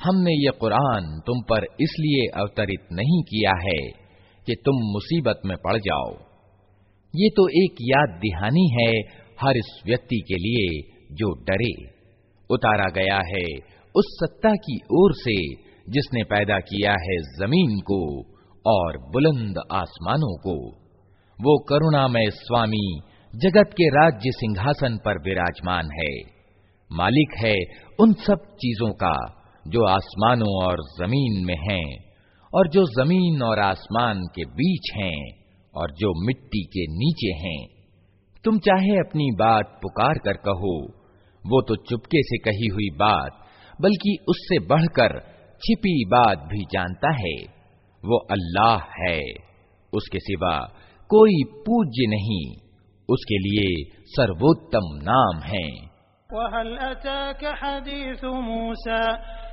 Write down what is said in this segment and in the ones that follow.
हमने ये कुरान तुम पर इसलिए अवतरित नहीं किया है कि तुम मुसीबत में पड़ जाओ। ये तो एक याद दिहानी है हर इस व्यक्ति के लिए जो डरे। उतारा गया है उस सत्ता की ओर से जिसने पैदा किया है ज़मीन को और बुलंद आसमानों को। वो करुणामय स्वामी जगत के राज्य सिंहासन पर विराजमान है। मालिक है उन सब चीज़ों का जो आसमानों और ज़मीन में हैं, और जो ज़मीन और आसमान के बीच हैं, और जो मिट्टी के नीचे हैं। तुम चाहे अपनी बात पुकार कर कहो, वो तो चुपके से कही हुई बात, बल्कि उससे बढ़कर छिपी बात भी जानता है। वो अल्लाह है, उसके सिवा कोई पूज्य नहीं, उसके लिए सर्वोत्तम नाम है।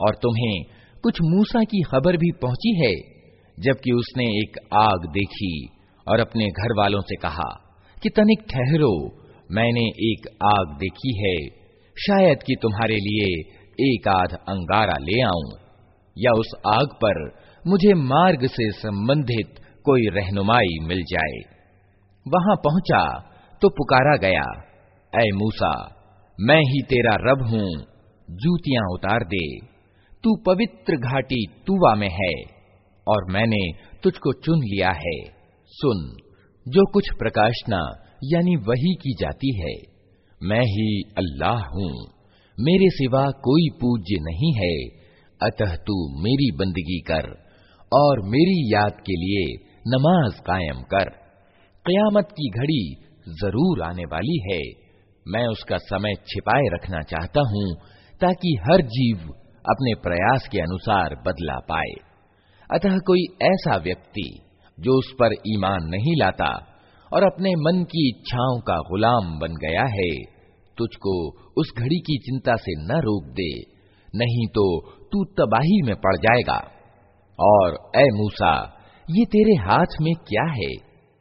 और तुम्हें कुछ मूसा की खबर भी पहुंची है जबकि उसने एक आग देखी और अपने घर वालों से कहा कि तनिक ठहरो, मैंने एक आग देखी है, शायद कि तुम्हारे लिए एक आध अंगारा ले आऊँ, या उस आग पर मुझे मार्ग से संबंधित कोई रहनुमाई मिल जाए। वहाँ पहुँचा तो पुकारा गया, ऐ मूसा, मैं ही तेरा रब हूँ, जूतियाँ उतार दे, तू पवित्र घाटी तुवा में है, और मैंने तुझको चुन लिया है, सुन। जो कुछ प्रकाशना, यानी वही की जाती है। मैं ही अल्लाह हूँ। मेरे सिवा कोई पूज्य नहीं है। अतः तू मेरी बंदगी कर और मेरी याद के लिए नमाज़ कायम कर। कयामत की घड़ी ज़रूर आने वाली है। मैं उसका समय छिपाए रखना चाहता हूँ ताकि हर जीव अपने प्रयास के अनुसार बदला पाए। अतः कोई ऐसा व्यक्ति जो उस पर ईमान नहीं लाता और अपने मन की इच्छाओं का गुलाम बन गया है तुझको उस घड़ी की चिंता से न रोक दे नहीं तो तू तबाही में पड़ जाएगा और ए मूसा ये तेरे हाथ में क्या है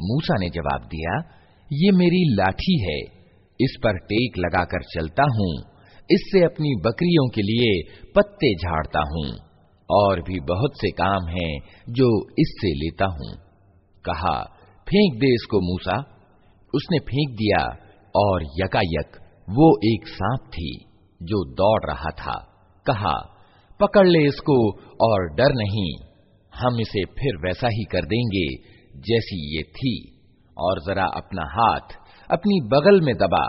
मूसा ने जवाब दिया, ये मेरी लाठी है, इस पर टेक लगाकर चलता हूँ, इससे अपनी बकरियों के लिए पत्ते झाड़ता हूँ, और भी बहुत से काम हैं जो इससे लेता हूँ। कहा, फेंक दे इसको मूसा। उसने फेंक दिया, और यकायक वो एक सांप थी जो दौड़ रहा था। कहा, पकड़ ले इसको, और डर नहीं, हम इसे फिर वैसा ही कर देंगे जैसी ये थी, और जरा अपना हाथ अपनी बगल में दबा,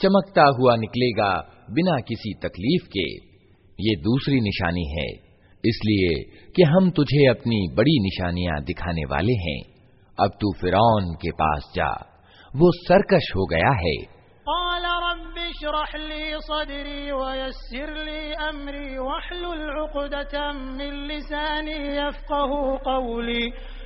चमकता हुआ निकलेगा बिना किसी तकलीफ़ के। ये दूसरी निशानी है, इसलिए कि हम तुझे अपनी बड़ी निशानियाँ दिखाने वाले हैं। अब तू फिरौन के पास जा, वो सरकश हो गया है।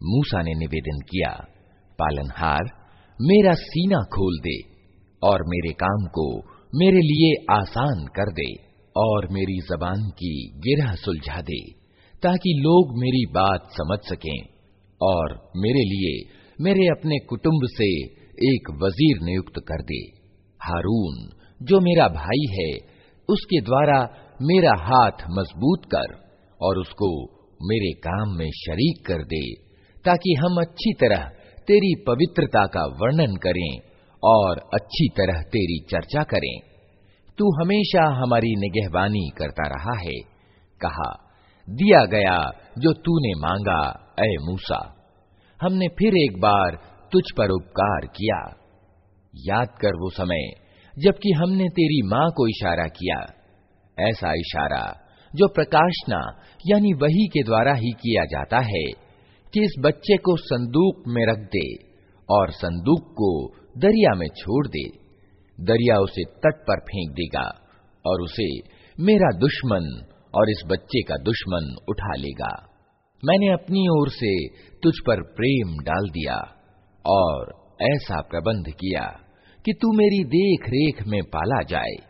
मूसा ने निवेदन किया पालनहार मेरा सीना खोल दे और मेरे काम को मेरे लिए आसान कर दे और मेरी जबान की गिरह सुलझा दे, ताकि लोग मेरी बात समझ सकें और मेरे लिए मेरे अपने कुटुंब से एक वज़ीर नियुक्त कर दे। हारून, जो मेरा भाई है, उसके द्वारा मेरा हाथ मज़बूत कर और उसको मेरे काम में शरीक कर दे, ताकि हम अच्छी तरह तेरी पवित्रता का वर्णन करें और अच्छी तरह तेरी चर्चा करें। तू हमेशा हमारी निगहबानी करता रहा है। कहा, दिया गया जो तूने मांगा ए मूसा, हमने फिर एक बार तुझ पर उपकार किया। याद कर वो समय, जबकि हमने तेरी माँ को इशारा किया। ऐसा इशारा, जो प्रकाशना, यानी वही के द्वारा ही किया जाता है, कि इस बच्चे को संदूक में रख दे। और संदूक को दरिया में छोड़ दे। दरिया उसे तट पर फेंक देगा और उसे मेरा दुश्मन और इस बच्चे का दुश्मन उठा लेगा। मैंने अपनी ओर से तुझ पर प्रेम डाल दिया और ऐसा प्रबंध किया कि तू मेरी देख रेख में पाला जाए।